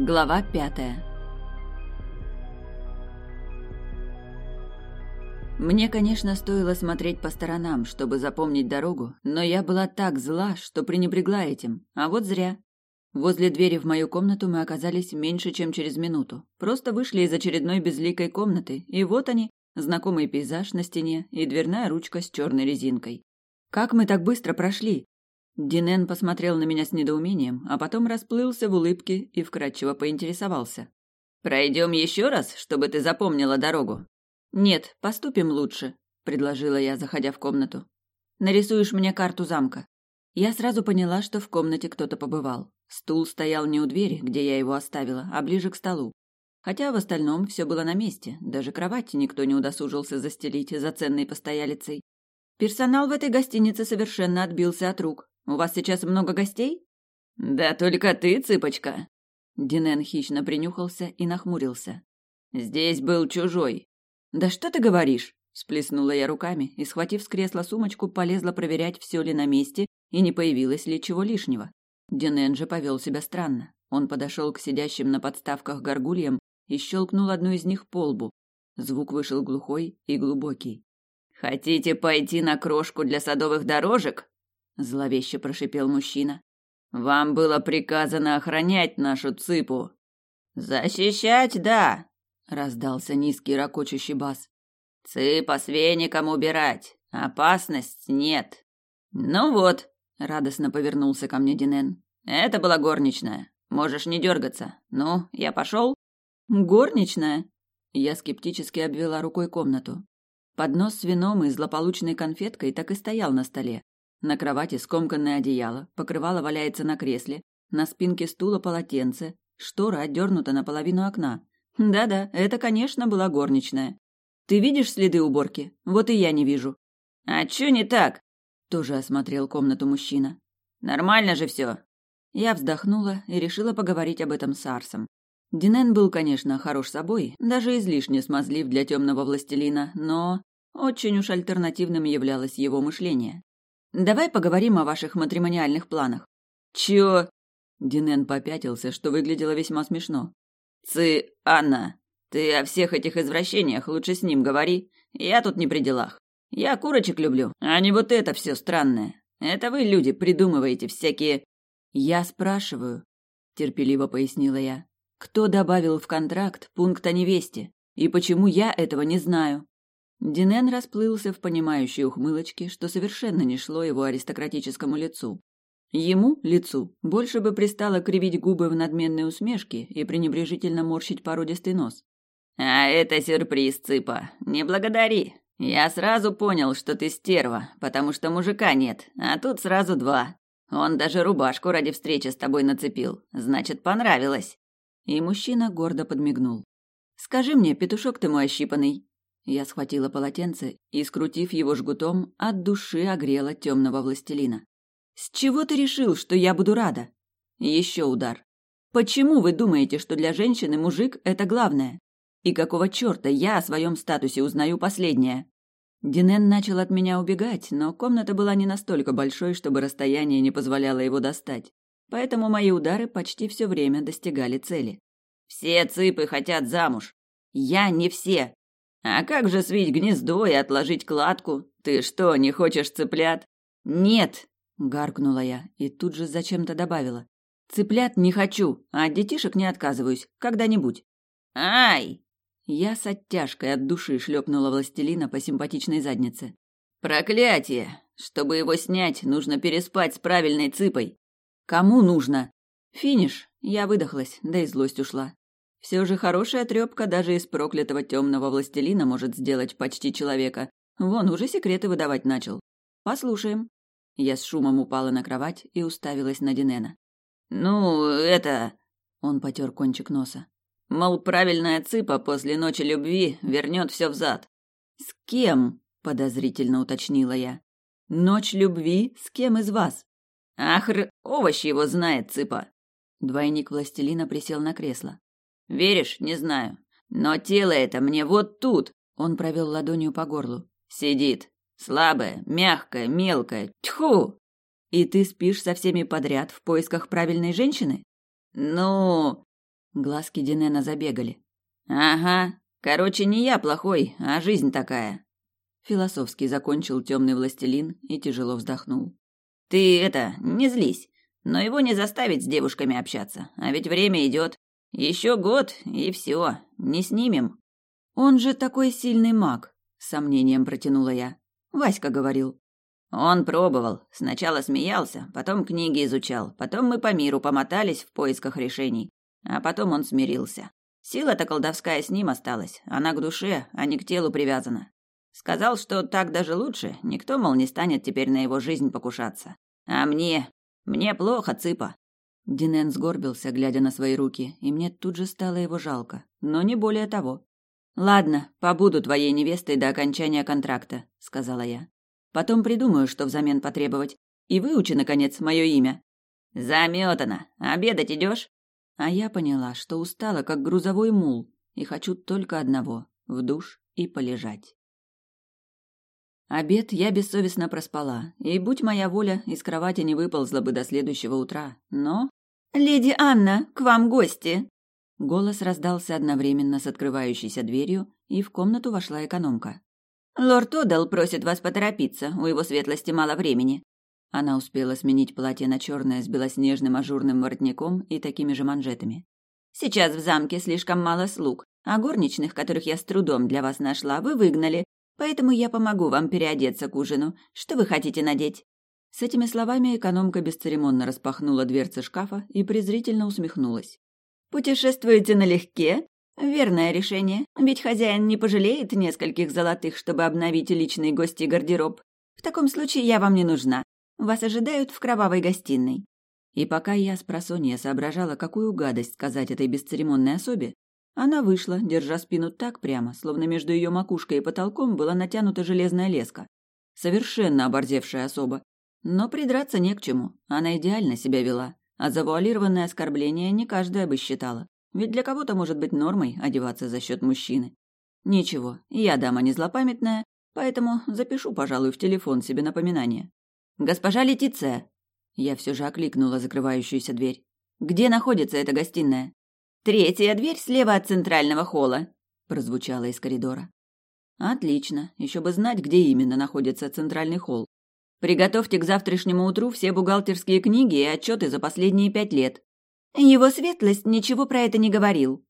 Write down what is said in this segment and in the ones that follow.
Глава пятая Мне, конечно, стоило смотреть по сторонам, чтобы запомнить дорогу, но я была так зла, что пренебрегла этим, а вот зря. Возле двери в мою комнату мы оказались меньше, чем через минуту. Просто вышли из очередной безликой комнаты, и вот они, знакомый пейзаж на стене и дверная ручка с черной резинкой. Как мы так быстро прошли? Динен посмотрел на меня с недоумением, а потом расплылся в улыбке и вкратчиво поинтересовался. «Пройдем еще раз, чтобы ты запомнила дорогу?» «Нет, поступим лучше», — предложила я, заходя в комнату. «Нарисуешь мне карту замка». Я сразу поняла, что в комнате кто-то побывал. Стул стоял не у двери, где я его оставила, а ближе к столу. Хотя в остальном все было на месте, даже кровати никто не удосужился застелить за ценной постоялицей. Персонал в этой гостинице совершенно отбился от рук. У вас сейчас много гостей? Да только ты, цыпочка. Динен хищно принюхался и нахмурился. Здесь был чужой. Да что ты говоришь? Сплеснула я руками и, схватив с кресла сумочку, полезла проверять, все ли на месте и не появилось ли чего лишнего. Динен же повел себя странно. Он подошел к сидящим на подставках горгульям и щелкнул одну из них по лбу. Звук вышел глухой и глубокий. «Хотите пойти на крошку для садовых дорожек?» Зловеще прошипел мужчина. Вам было приказано охранять нашу цыпу. Защищать, да, раздался низкий ракочущий бас. Цыпа с веником убирать. Опасность нет. Ну вот, радостно повернулся ко мне Динен. Это была горничная. Можешь не дергаться. Ну, я пошел. Горничная? Я скептически обвела рукой комнату. Поднос с вином и злополучной конфеткой так и стоял на столе, на кровати скомканное одеяло, покрывало валяется на кресле, на спинке стула полотенце, штора отдернута наполовину окна. Да-да, это, конечно, была горничная. Ты видишь следы уборки? Вот и я не вижу. А чё не так? Тоже осмотрел комнату мужчина. Нормально же все. Я вздохнула и решила поговорить об этом с Арсом. Динен был, конечно, хорош собой, даже излишне смазлив для темного властелина, но очень уж альтернативным являлось его мышление. Давай поговорим о ваших матримониальных планах. Чё? Динен попятился, что выглядело весьма смешно. Цы, Анна, ты о всех этих извращениях лучше с ним говори. Я тут не при делах. Я курочек люблю, а не вот это все странное. Это вы, люди, придумываете всякие... Я спрашиваю, терпеливо пояснила я. Кто добавил в контракт пункт о невесте? И почему я этого не знаю? Динен расплылся в понимающей ухмылочке, что совершенно не шло его аристократическому лицу. Ему, лицу, больше бы пристало кривить губы в надменной усмешке и пренебрежительно морщить породистый нос. «А это сюрприз, цыпа. Не благодари. Я сразу понял, что ты стерва, потому что мужика нет, а тут сразу два. Он даже рубашку ради встречи с тобой нацепил. Значит, понравилось». И мужчина гордо подмигнул. «Скажи мне, петушок ты мой ощипанный, я схватила полотенце и, скрутив его жгутом, от души огрела темного властелина. «С чего ты решил, что я буду рада?» Еще удар. «Почему вы думаете, что для женщины мужик – это главное? И какого черта я о своем статусе узнаю последнее?» Динен начал от меня убегать, но комната была не настолько большой, чтобы расстояние не позволяло его достать. Поэтому мои удары почти все время достигали цели. «Все цыпы хотят замуж!» «Я не все!» А как же свить гнездо и отложить кладку? Ты что, не хочешь цыплят? Нет, гаркнула я и тут же зачем-то добавила. Цыплят не хочу, а от детишек не отказываюсь, когда-нибудь. Ай! Я с оттяжкой от души шлепнула властелина по симпатичной заднице. Проклятие! Чтобы его снять, нужно переспать с правильной цыпой. Кому нужно? Финиш. Я выдохлась, да и злость ушла. Все же хорошая трепка даже из проклятого темного властелина может сделать почти человека. Вон уже секреты выдавать начал. Послушаем. Я с шумом упала на кровать и уставилась на Динена. Ну, это... Он потер кончик носа. Мол, правильная цыпа после ночи любви вернет все взад. С кем? Подозрительно уточнила я. Ночь любви с кем из вас? Ахр, овощи его знает цыпа. Двойник властелина присел на кресло. Веришь, не знаю. Но тело это мне вот тут. Он провел ладонью по горлу. Сидит. Слабое, мягкое, мелкое. Тьфу! И ты спишь со всеми подряд в поисках правильной женщины? Ну, Глазки Динена забегали. Ага, короче, не я плохой, а жизнь такая. Философски закончил темный властелин и тяжело вздохнул. Ты это, не злись, но его не заставить с девушками общаться, а ведь время идет. Еще год и все, не снимем. Он же такой сильный маг, с сомнением протянула я. Васька говорил. Он пробовал. Сначала смеялся, потом книги изучал, потом мы по миру помотались в поисках решений, а потом он смирился. Сила-то колдовская с ним осталась, она к душе, а не к телу привязана. Сказал, что так даже лучше, никто, мол, не станет теперь на его жизнь покушаться. А мне... мне плохо, цыпа. Динен сгорбился, глядя на свои руки, и мне тут же стало его жалко, но не более того. «Ладно, побуду твоей невестой до окончания контракта», — сказала я. «Потом придумаю, что взамен потребовать. И выучи, наконец, мое имя». «Заметано. Обедать идешь?» А я поняла, что устала, как грузовой мул, и хочу только одного — в душ и полежать. Обед я бессовестно проспала, и, будь моя воля, из кровати не выползла бы до следующего утра, но... «Леди Анна, к вам гости!» Голос раздался одновременно с открывающейся дверью, и в комнату вошла экономка. «Лорд Одал просит вас поторопиться, у его светлости мало времени». Она успела сменить платье на черное с белоснежным ажурным воротником и такими же манжетами. «Сейчас в замке слишком мало слуг, а горничных, которых я с трудом для вас нашла, вы выгнали, поэтому я помогу вам переодеться к ужину. Что вы хотите надеть?» С этими словами экономка бесцеремонно распахнула дверцы шкафа и презрительно усмехнулась. Путешествуете налегке? Верное решение, ведь хозяин не пожалеет нескольких золотых, чтобы обновить личный гости гардероб. В таком случае я вам не нужна. Вас ожидают в кровавой гостиной. И пока я с просонья соображала, какую гадость сказать этой бесцеремонной особе, она вышла, держа спину так прямо, словно между ее макушкой и потолком была натянута железная леска. Совершенно оборзевшая особа. Но придраться не к чему, она идеально себя вела, а завуалированное оскорбление не каждая бы считала. Ведь для кого-то может быть нормой одеваться за счет мужчины. Ничего, я дама не злопамятная, поэтому запишу, пожалуй, в телефон себе напоминание. «Госпожа Летиция!» Я все же окликнула закрывающуюся дверь. «Где находится эта гостиная?» «Третья дверь слева от центрального холла», — прозвучало из коридора. «Отлично. Еще бы знать, где именно находится центральный холл. Приготовьте к завтрашнему утру все бухгалтерские книги и отчеты за последние пять лет. Его светлость ничего про это не говорил.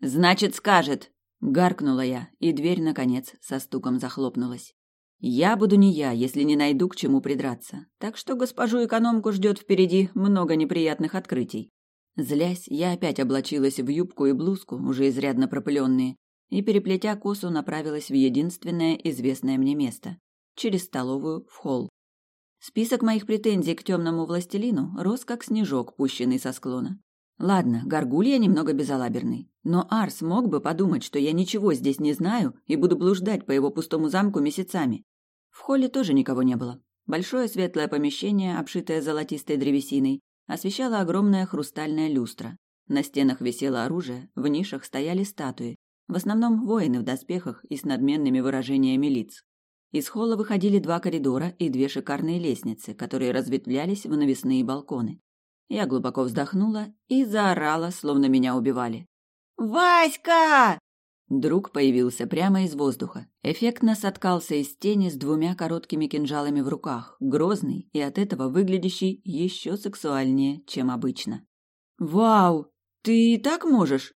Значит, скажет, гаркнула я, и дверь наконец со стуком захлопнулась. Я буду не я, если не найду к чему придраться. Так что госпожу экономку ждет впереди много неприятных открытий. Злясь, я опять облачилась в юбку и блузку, уже изрядно пропыленные, и, переплетя косу, направилась в единственное известное мне место – через столовую в холл. Список моих претензий к темному властелину рос как снежок, пущенный со склона. Ладно, горгулья немного безалаберный, но Арс мог бы подумать, что я ничего здесь не знаю и буду блуждать по его пустому замку месяцами. В холле тоже никого не было. Большое светлое помещение, обшитое золотистой древесиной, освещала огромная хрустальная люстра. На стенах висело оружие, в нишах стояли статуи, в основном воины в доспехах и с надменными выражениями лиц. Из холла выходили два коридора и две шикарные лестницы, которые разветвлялись в навесные балконы. Я глубоко вздохнула и заорала, словно меня убивали. «Васька!» Друг появился прямо из воздуха. Эффектно соткался из тени с двумя короткими кинжалами в руках, грозный и от этого выглядящий еще сексуальнее, чем обычно. «Вау! Ты и так можешь?»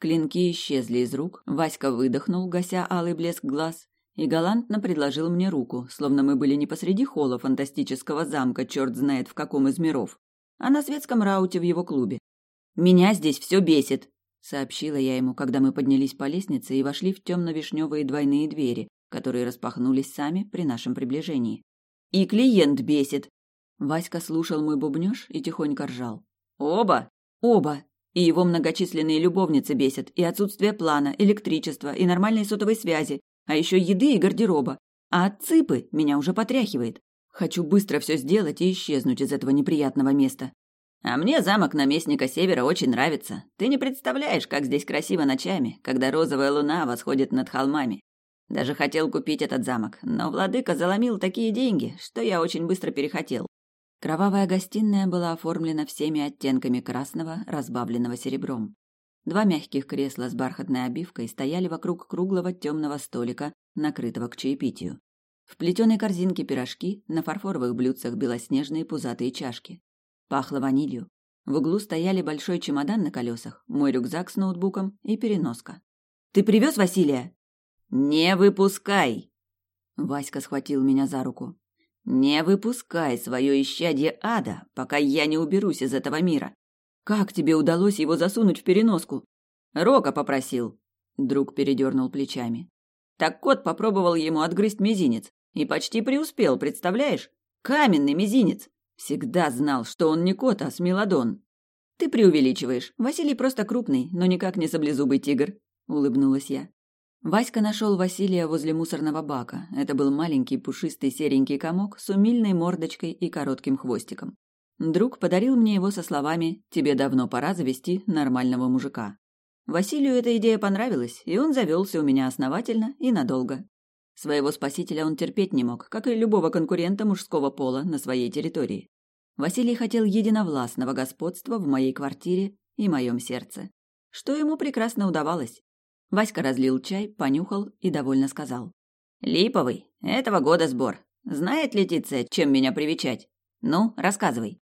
Клинки исчезли из рук, Васька выдохнул, гася алый блеск глаз, и галантно предложил мне руку, словно мы были не посреди холла фантастического замка, черт знает в каком из миров, а на светском рауте в его клубе. «Меня здесь все бесит», — сообщила я ему, когда мы поднялись по лестнице и вошли в темно-вишневые двойные двери, которые распахнулись сами при нашем приближении. «И клиент бесит!» Васька слушал мой бубнёж и тихонько ржал. «Оба? Оба! И его многочисленные любовницы бесят, и отсутствие плана, электричества, и нормальной сотовой связи, а еще еды и гардероба. А от цыпы меня уже потряхивает. Хочу быстро все сделать и исчезнуть из этого неприятного места. А мне замок наместника Севера очень нравится. Ты не представляешь, как здесь красиво ночами, когда розовая луна восходит над холмами. Даже хотел купить этот замок, но владыка заломил такие деньги, что я очень быстро перехотел. Кровавая гостиная была оформлена всеми оттенками красного, разбавленного серебром. Два мягких кресла с бархатной обивкой стояли вокруг круглого темного столика, накрытого к чаепитию. В плетеной корзинке пирожки, на фарфоровых блюдцах белоснежные пузатые чашки. Пахло ванилью. В углу стояли большой чемодан на колесах, мой рюкзак с ноутбуком и переноска. «Ты привез Василия?» «Не выпускай!» Васька схватил меня за руку. «Не выпускай свое исчадье ада, пока я не уберусь из этого мира. Как тебе удалось его засунуть в переноску? Рока попросил. Друг передернул плечами. Так кот попробовал ему отгрызть мизинец. И почти преуспел, представляешь? Каменный мизинец. Всегда знал, что он не кот, а смелодон. Ты преувеличиваешь. Василий просто крупный, но никак не саблезубый тигр, улыбнулась я. Васька нашел Василия возле мусорного бака. Это был маленький пушистый серенький комок с умильной мордочкой и коротким хвостиком. Друг подарил мне его со словами «Тебе давно пора завести нормального мужика». Василию эта идея понравилась, и он завелся у меня основательно и надолго. Своего спасителя он терпеть не мог, как и любого конкурента мужского пола на своей территории. Василий хотел единовластного господства в моей квартире и моем сердце. Что ему прекрасно удавалось. Васька разлил чай, понюхал и довольно сказал. «Липовый. Этого года сбор. Знает Летиция, чем меня привечать? Ну, рассказывай».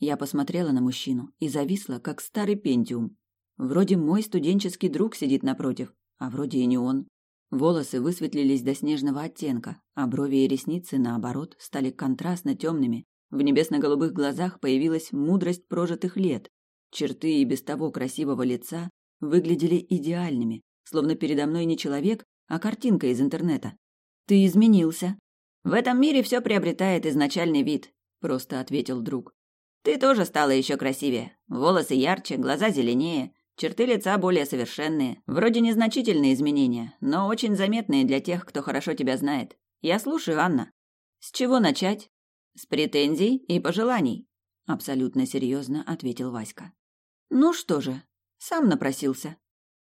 Я посмотрела на мужчину и зависла, как старый пентиум. Вроде мой студенческий друг сидит напротив, а вроде и не он. Волосы высветлились до снежного оттенка, а брови и ресницы, наоборот, стали контрастно темными. В небесно-голубых глазах появилась мудрость прожитых лет. Черты и без того красивого лица выглядели идеальными, словно передо мной не человек, а картинка из интернета. «Ты изменился». «В этом мире все приобретает изначальный вид», — просто ответил друг. Ты тоже стала еще красивее. Волосы ярче, глаза зеленее, черты лица более совершенные. Вроде незначительные изменения, но очень заметные для тех, кто хорошо тебя знает. Я слушаю, Анна. С чего начать? С претензий и пожеланий. Абсолютно серьезно ответил Васька. Ну что же, сам напросился.